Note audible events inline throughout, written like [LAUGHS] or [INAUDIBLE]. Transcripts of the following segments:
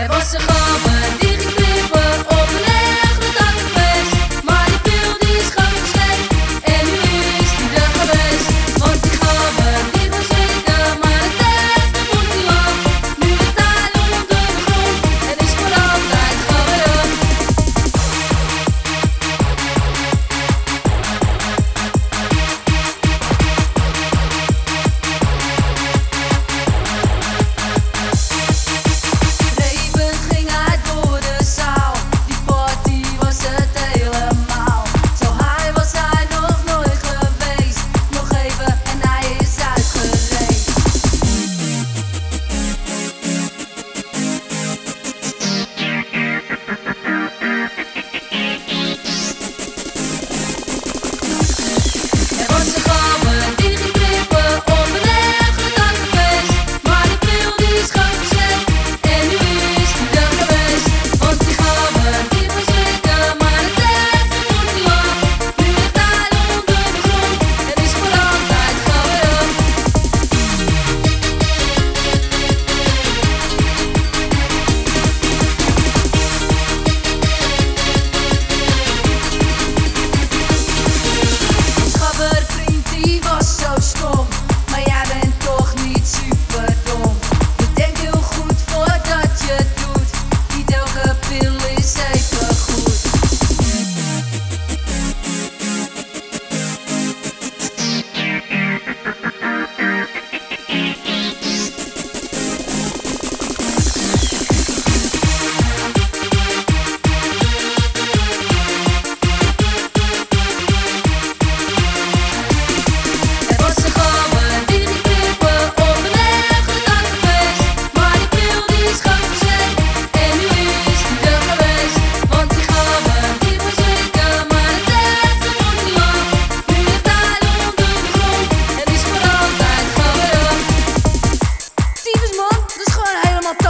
É você, mama.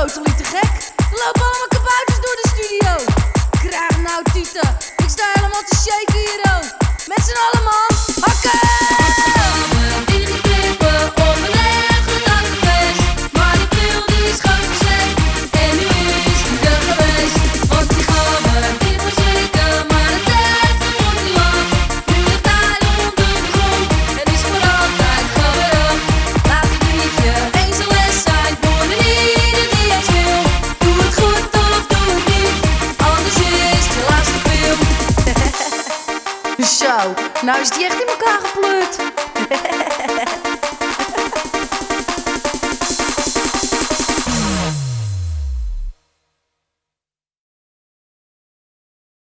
Totally te gek. Er lopen allemaal Nou is die echt in elkaar geplukt. [LAUGHS]